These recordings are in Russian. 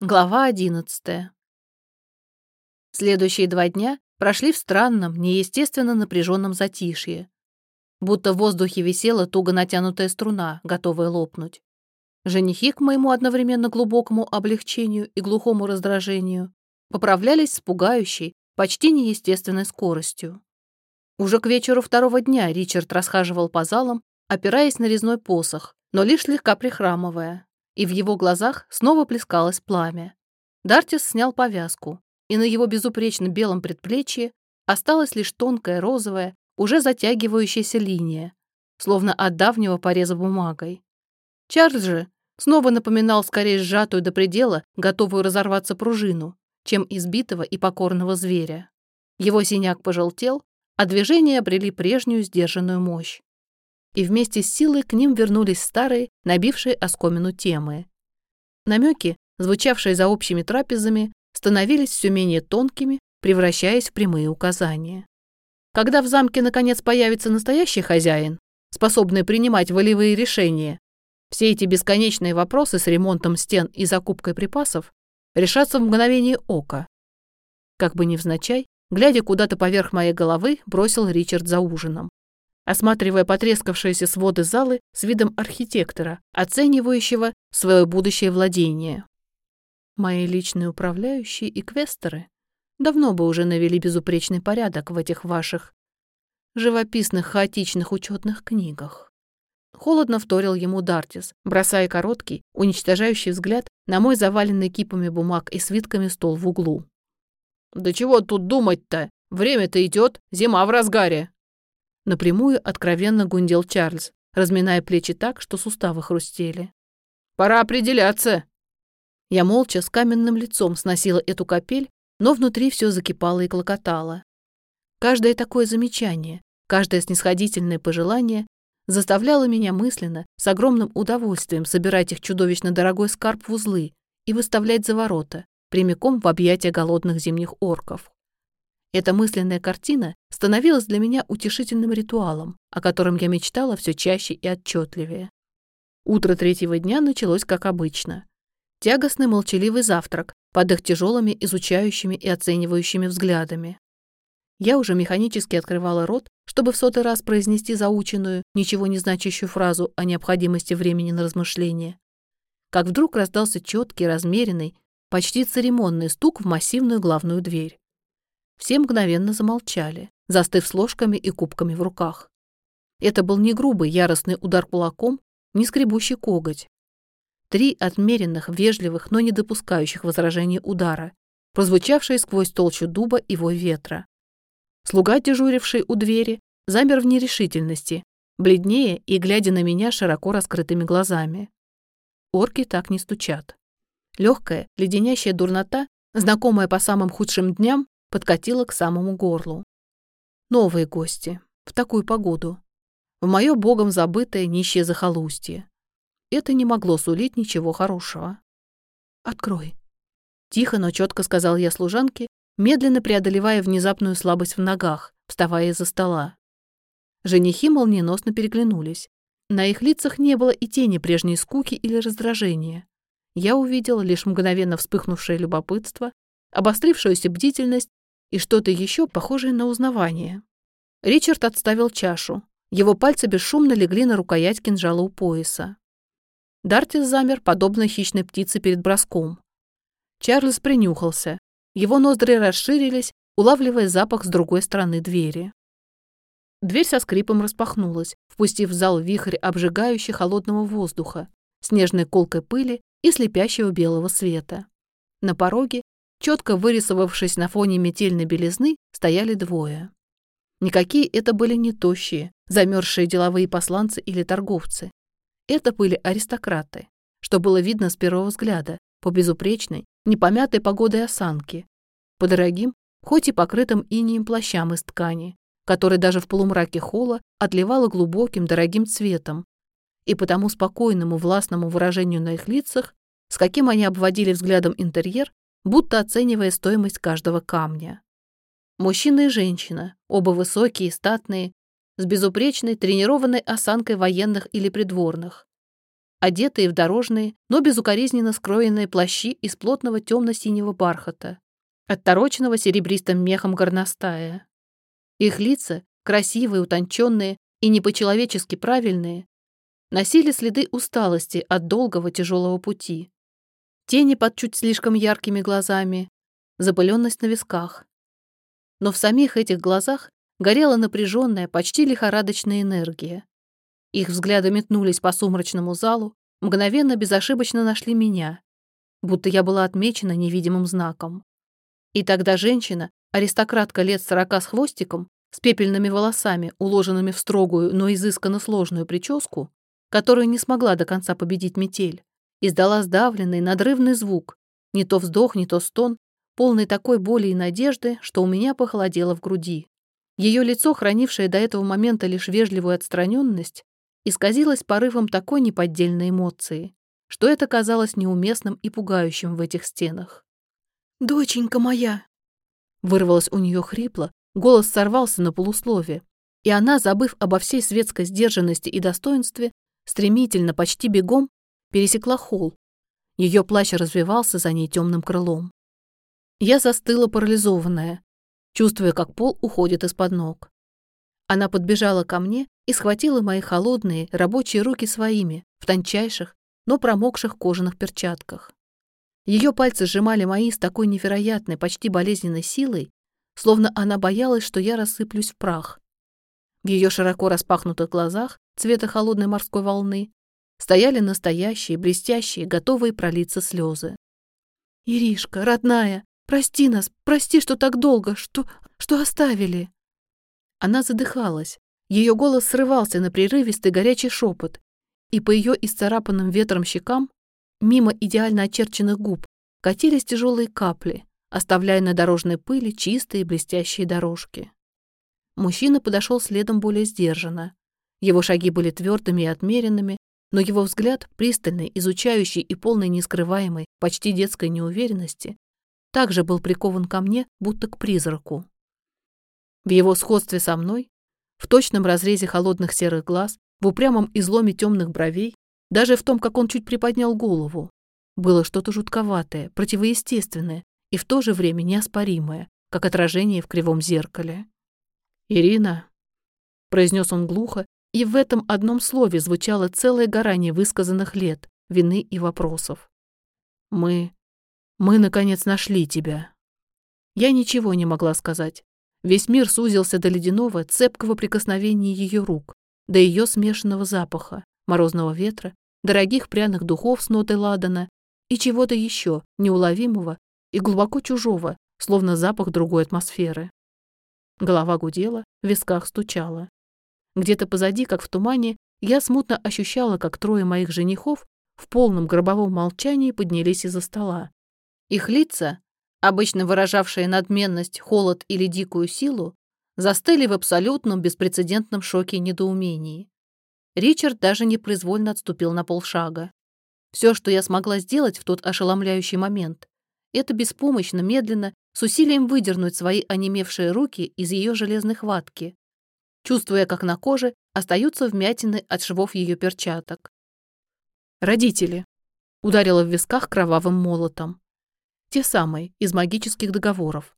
Глава одиннадцатая. Следующие два дня прошли в странном, неестественно напряженном затишье. Будто в воздухе висела туго натянутая струна, готовая лопнуть. Женихи к моему одновременно глубокому облегчению и глухому раздражению поправлялись с пугающей, почти неестественной скоростью. Уже к вечеру второго дня Ричард расхаживал по залам, опираясь на резной посох, но лишь слегка прихрамывая, и в его глазах снова плескалось пламя. Дартис снял повязку, и на его безупречно белом предплечье осталась лишь тонкая розовая, уже затягивающаяся линия, словно от давнего пореза бумагой. Чарльз же снова напоминал скорее сжатую до предела, готовую разорваться пружину, чем избитого и покорного зверя. Его синяк пожелтел, а движения обрели прежнюю сдержанную мощь и вместе с силой к ним вернулись старые, набившие оскомину темы. Намеки, звучавшие за общими трапезами, становились все менее тонкими, превращаясь в прямые указания. Когда в замке наконец появится настоящий хозяин, способный принимать волевые решения, все эти бесконечные вопросы с ремонтом стен и закупкой припасов решатся в мгновение ока. Как бы невзначай, глядя куда-то поверх моей головы, бросил Ричард за ужином осматривая потрескавшиеся своды залы с видом архитектора, оценивающего свое будущее владение. Мои личные управляющие и квесторы давно бы уже навели безупречный порядок в этих ваших живописных хаотичных учетных книгах. Холодно вторил ему Дартис, бросая короткий, уничтожающий взгляд на мой заваленный кипами бумаг и свитками стол в углу. «Да чего тут думать-то? Время-то идет, зима в разгаре!» Напрямую откровенно гундел Чарльз, разминая плечи так, что суставы хрустели. «Пора определяться!» Я молча с каменным лицом сносила эту капель, но внутри все закипало и клокотало. Каждое такое замечание, каждое снисходительное пожелание заставляло меня мысленно, с огромным удовольствием собирать их чудовищно дорогой скарб в узлы и выставлять за ворота, прямиком в объятия голодных зимних орков. Эта мысленная картина становилась для меня утешительным ритуалом, о котором я мечтала все чаще и отчетливее. Утро третьего дня началось как обычно. Тягостный молчаливый завтрак под их тяжелыми изучающими и оценивающими взглядами. Я уже механически открывала рот, чтобы в сотый раз произнести заученную, ничего не значащую фразу о необходимости времени на размышление. Как вдруг раздался четкий, размеренный, почти церемонный стук в массивную главную дверь. Все мгновенно замолчали, застыв с ложками и кубками в руках. Это был не грубый яростный удар кулаком, не скребущий коготь. Три отмеренных, вежливых, но не допускающих возражений удара, прозвучавшие сквозь толщу дуба и вой ветра. Слуга, дежуривший у двери, замер в нерешительности, бледнее и глядя на меня широко раскрытыми глазами. Орки так не стучат. Легкая, леденящая дурнота, знакомая по самым худшим дням, подкатила к самому горлу. Новые гости. В такую погоду. В мое богом забытое нищее захолустье. Это не могло сулить ничего хорошего. «Открой». Тихо, но четко сказал я служанке, медленно преодолевая внезапную слабость в ногах, вставая из-за стола. Женихи молниеносно переглянулись. На их лицах не было и тени прежней скуки или раздражения. Я увидела лишь мгновенно вспыхнувшее любопытство, обострившуюся бдительность и что-то еще похожее на узнавание. Ричард отставил чашу. Его пальцы бесшумно легли на рукоять кинжала у пояса. Дартис замер, подобно хищной птице перед броском. Чарльз принюхался. Его ноздри расширились, улавливая запах с другой стороны двери. Дверь со скрипом распахнулась, впустив в зал вихрь обжигающий холодного воздуха, снежной колкой пыли и слепящего белого света. На пороге четко вырисовавшись на фоне метельной белизны, стояли двое. Никакие это были не тощие, замерзшие деловые посланцы или торговцы. Это были аристократы, что было видно с первого взгляда, по безупречной, непомятой погодой осанке, по дорогим, хоть и покрытым инеем плащам из ткани, который даже в полумраке холла отливало глубоким дорогим цветом, и по тому спокойному властному выражению на их лицах, с каким они обводили взглядом интерьер, будто оценивая стоимость каждого камня. Мужчина и женщина, оба высокие и статные, с безупречной тренированной осанкой военных или придворных. одетые в дорожные, но безукоризненно скроенные плащи из плотного темно-синего бархата, оттороченного серебристым мехом горностая. Их лица, красивые, утонченные и не по-человечески правильные, носили следы усталости от долгого тяжелого пути. Тени под чуть слишком яркими глазами, запыленность на висках. Но в самих этих глазах горела напряженная, почти лихорадочная энергия. Их взгляды метнулись по сумрачному залу, мгновенно безошибочно нашли меня, будто я была отмечена невидимым знаком. И тогда женщина, аристократка лет сорока с хвостиком, с пепельными волосами, уложенными в строгую, но изысканно сложную прическу, которую не смогла до конца победить метель, издала сдавленный, надрывный звук, не то вздох, не то стон, полный такой боли и надежды, что у меня похолодело в груди. Ее лицо, хранившее до этого момента лишь вежливую отстраненность, исказилось порывом такой неподдельной эмоции, что это казалось неуместным и пугающим в этих стенах. «Доченька моя!» Вырвалось у нее хрипло, голос сорвался на полусловие, и она, забыв обо всей светской сдержанности и достоинстве, стремительно, почти бегом, пересекла холл. Ее плащ развивался за ней темным крылом. Я застыла парализованная, чувствуя, как пол уходит из-под ног. Она подбежала ко мне и схватила мои холодные рабочие руки своими в тончайших, но промокших кожаных перчатках. Ее пальцы сжимали мои с такой невероятной, почти болезненной силой, словно она боялась, что я рассыплюсь в прах. В ее широко распахнутых глазах цвета холодной морской волны стояли настоящие, блестящие, готовые пролиться слезы. «Иришка, родная, прости нас, прости, что так долго, что, что оставили!» Она задыхалась. Ее голос срывался на прерывистый горячий шепот, и по ее исцарапанным ветром щекам, мимо идеально очерченных губ, катились тяжелые капли, оставляя на дорожной пыли чистые блестящие дорожки. Мужчина подошел следом более сдержанно. Его шаги были твердыми и отмеренными, но его взгляд, пристальный, изучающий и полный нескрываемой, почти детской неуверенности, также был прикован ко мне, будто к призраку. В его сходстве со мной, в точном разрезе холодных серых глаз, в упрямом изломе темных бровей, даже в том, как он чуть приподнял голову, было что-то жутковатое, противоестественное и в то же время неоспоримое, как отражение в кривом зеркале. «Ирина», — произнес он глухо, и в этом одном слове звучала целая гора невысказанных лет, вины и вопросов. «Мы... мы, наконец, нашли тебя». Я ничего не могла сказать. Весь мир сузился до ледяного, цепкого прикосновения ее рук, до ее смешанного запаха, морозного ветра, дорогих пряных духов с нотой ладана и чего-то еще неуловимого и глубоко чужого, словно запах другой атмосферы. Голова гудела, в висках стучала. Где-то позади, как в тумане, я смутно ощущала, как трое моих женихов в полном гробовом молчании поднялись из-за стола. Их лица, обычно выражавшие надменность, холод или дикую силу, застыли в абсолютном беспрецедентном шоке и недоумении. Ричард даже непроизвольно отступил на полшага. Все, что я смогла сделать в тот ошеломляющий момент, это беспомощно, медленно, с усилием выдернуть свои онемевшие руки из ее железной хватки, чувствуя, как на коже остаются вмятины от швов ее перчаток. «Родители», — ударила в висках кровавым молотом. Те самые, из магических договоров.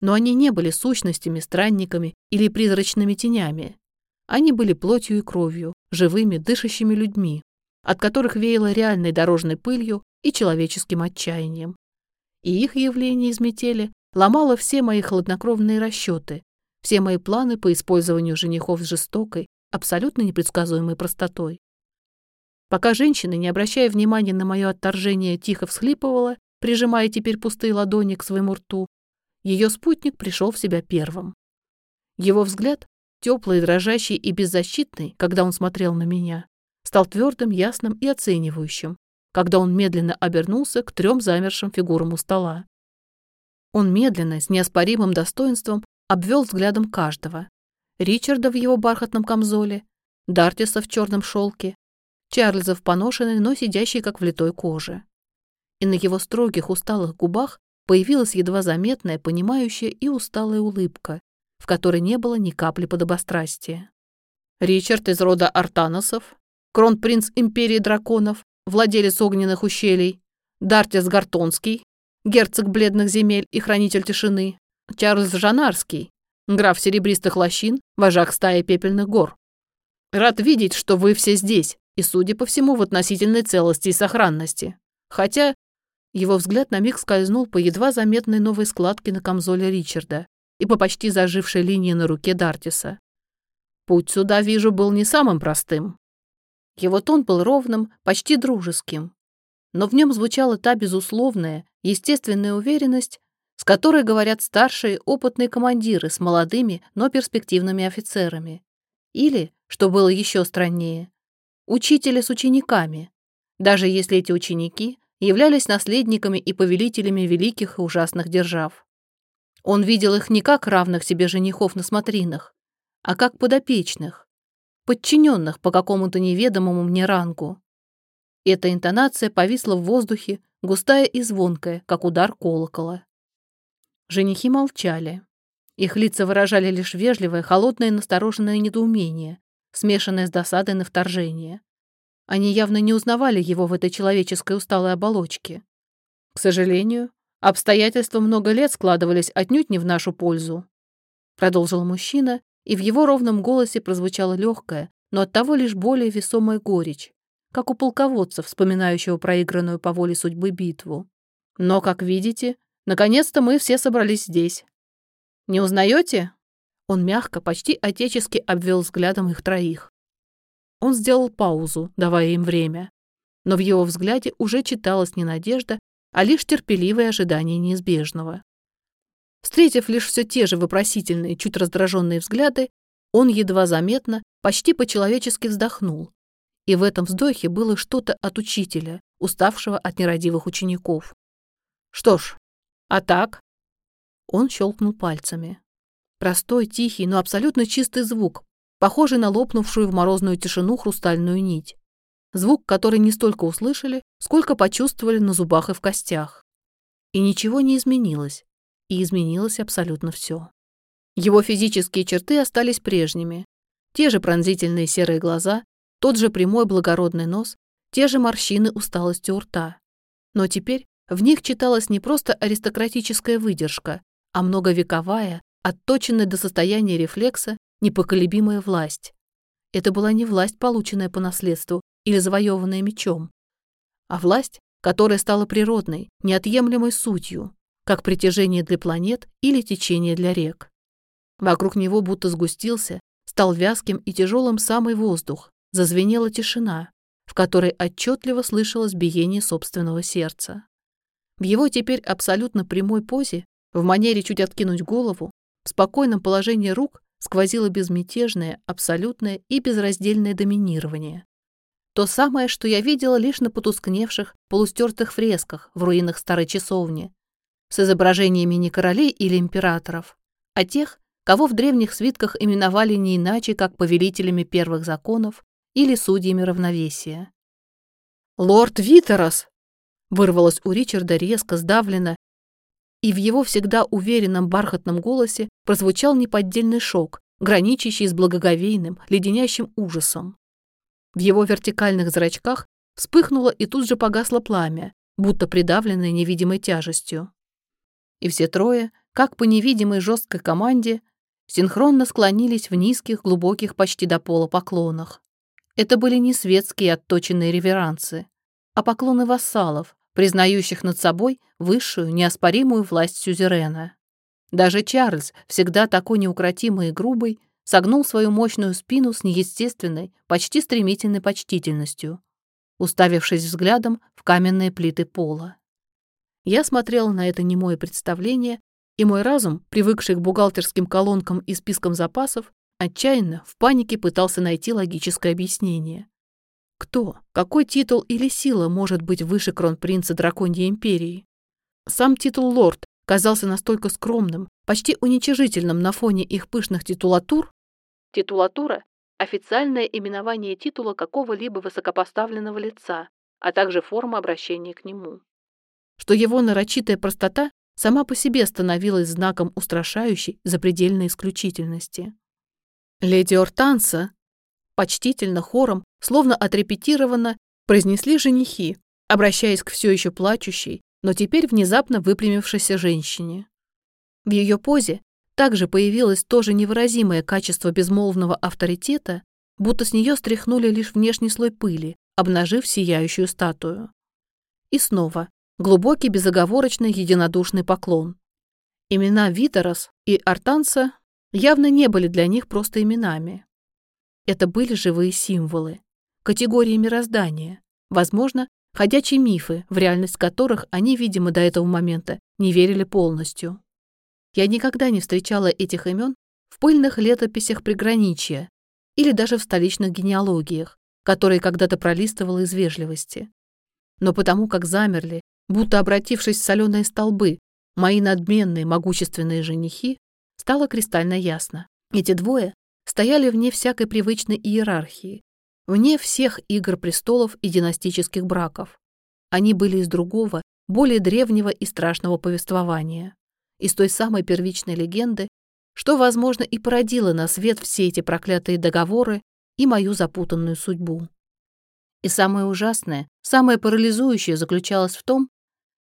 Но они не были сущностями, странниками или призрачными тенями. Они были плотью и кровью, живыми, дышащими людьми, от которых веяло реальной дорожной пылью и человеческим отчаянием. И их явление из метели ломало все мои хладнокровные расчеты, все мои планы по использованию женихов с жестокой, абсолютно непредсказуемой простотой. Пока женщина, не обращая внимания на мое отторжение, тихо всхлипывала, прижимая теперь пустые ладони к своему рту, ее спутник пришел в себя первым. Его взгляд, теплый, дрожащий и беззащитный, когда он смотрел на меня, стал твердым, ясным и оценивающим, когда он медленно обернулся к трем замершим фигурам у стола. Он медленно, с неоспоримым достоинством, обвел взглядом каждого. Ричарда в его бархатном камзоле, Дартиса в черном шелке, Чарльза в поношенной, но сидящей как влитой коже и на его строгих усталых губах появилась едва заметная, понимающая и усталая улыбка, в которой не было ни капли подобострастия. «Ричард из рода Артаносов», кронпринц империи драконов, владелец огненных ущелий, Дартис Гартонский, герцог бледных земель и хранитель тишины, Чарльз Жанарский, граф серебристых лощин, вожак стаи пепельных гор. Рад видеть, что вы все здесь, и, судя по всему, в относительной целости и сохранности. Хотя его взгляд на миг скользнул по едва заметной новой складке на камзоле Ричарда и по почти зажившей линии на руке Дартиса. Путь сюда, вижу, был не самым простым. Его тон был ровным, почти дружеским. Но в нем звучала та безусловная, естественная уверенность, с которой говорят старшие опытные командиры с молодыми, но перспективными офицерами. Или, что было еще страннее, учителя с учениками, даже если эти ученики являлись наследниками и повелителями великих и ужасных держав. Он видел их не как равных себе женихов на смотринах, а как подопечных, подчиненных по какому-то неведомому мне рангу. Эта интонация повисла в воздухе, густая и звонкая, как удар колокола. Женихи молчали. Их лица выражали лишь вежливое, холодное настороженное недоумение, смешанное с досадой на вторжение. Они явно не узнавали его в этой человеческой усталой оболочке. К сожалению, обстоятельства много лет складывались отнюдь не в нашу пользу. Продолжил мужчина, и в его ровном голосе прозвучала легкая, но оттого лишь более весомая горечь, как у полководца, вспоминающего проигранную по воле судьбы битву. Но, как видите, наконец-то мы все собрались здесь. Не узнаете? Он мягко, почти отечески обвел взглядом их троих. Он сделал паузу, давая им время. Но в его взгляде уже читалась не надежда, а лишь терпеливое ожидание неизбежного. Встретив лишь все те же вопросительные, чуть раздраженные взгляды, он едва заметно, почти по-человечески вздохнул. И в этом вздохе было что-то от учителя, уставшего от нерадивых учеников. «Что ж, а так?» Он щелкнул пальцами. Простой, тихий, но абсолютно чистый звук, похожий на лопнувшую в морозную тишину хрустальную нить. Звук, который не столько услышали, сколько почувствовали на зубах и в костях. И ничего не изменилось. И изменилось абсолютно все. Его физические черты остались прежними. Те же пронзительные серые глаза, тот же прямой благородный нос, те же морщины усталости у рта. Но теперь в них читалась не просто аристократическая выдержка, а многовековая, отточенная до состояния рефлекса непоколебимая власть. Это была не власть, полученная по наследству или завоеванная мечом, а власть, которая стала природной, неотъемлемой сутью, как притяжение для планет или течение для рек. Вокруг него будто сгустился, стал вязким и тяжелым самый воздух, зазвенела тишина, в которой отчетливо слышалось биение собственного сердца. В его теперь абсолютно прямой позе, в манере чуть откинуть голову, в спокойном положении рук сквозило безмятежное, абсолютное и безраздельное доминирование. То самое, что я видела лишь на потускневших, полустертых фресках в руинах старой часовни, с изображениями не королей или императоров, а тех, кого в древних свитках именовали не иначе, как повелителями первых законов или судьями равновесия. «Лорд Витерос!» Вырвалось у Ричарда резко, сдавленно и в его всегда уверенном бархатном голосе прозвучал неподдельный шок, граничащий с благоговейным, леденящим ужасом. В его вертикальных зрачках вспыхнуло и тут же погасло пламя, будто придавленное невидимой тяжестью. И все трое, как по невидимой жесткой команде, синхронно склонились в низких, глубоких, почти до пола поклонах. Это были не светские отточенные реверансы, а поклоны вассалов, признающих над собой высшую, неоспоримую власть сюзерена. Даже Чарльз, всегда такой неукротимый и грубый, согнул свою мощную спину с неестественной, почти стремительной почтительностью, уставившись взглядом в каменные плиты пола. Я смотрела на это немое представление, и мой разум, привыкший к бухгалтерским колонкам и спискам запасов, отчаянно, в панике пытался найти логическое объяснение. Кто, какой титул или сила может быть выше кронпринца Драконьей Империи? Сам титул лорд казался настолько скромным, почти уничижительным на фоне их пышных титулатур. Титулатура – официальное именование титула какого-либо высокопоставленного лица, а также форма обращения к нему. Что его нарочитая простота сама по себе становилась знаком устрашающей запредельной исключительности. «Леди Ортанса», почтительно, хором, словно отрепетированно, произнесли женихи, обращаясь к все еще плачущей, но теперь внезапно выпрямившейся женщине. В ее позе также появилось тоже невыразимое качество безмолвного авторитета, будто с нее стряхнули лишь внешний слой пыли, обнажив сияющую статую. И снова глубокий безоговорочный единодушный поклон. Имена Виторос и Артанса явно не были для них просто именами. Это были живые символы, категории мироздания, возможно, ходячие мифы, в реальность которых они, видимо, до этого момента не верили полностью. Я никогда не встречала этих имен в пыльных летописях приграничья или даже в столичных генеалогиях, которые когда-то пролистывала из вежливости. Но потому как замерли, будто обратившись в соленые столбы, мои надменные могущественные женихи, стало кристально ясно. Эти двое стояли вне всякой привычной иерархии, вне всех игр престолов и династических браков. Они были из другого, более древнего и страшного повествования, из той самой первичной легенды, что, возможно, и породило на свет все эти проклятые договоры и мою запутанную судьбу. И самое ужасное, самое парализующее заключалось в том,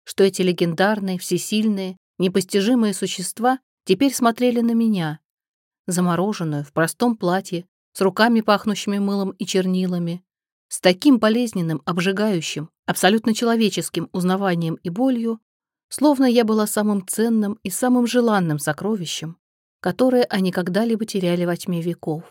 что эти легендарные, всесильные, непостижимые существа теперь смотрели на меня, замороженную, в простом платье, с руками, пахнущими мылом и чернилами, с таким болезненным, обжигающим, абсолютно человеческим узнаванием и болью, словно я была самым ценным и самым желанным сокровищем, которое они когда-либо теряли во тьме веков.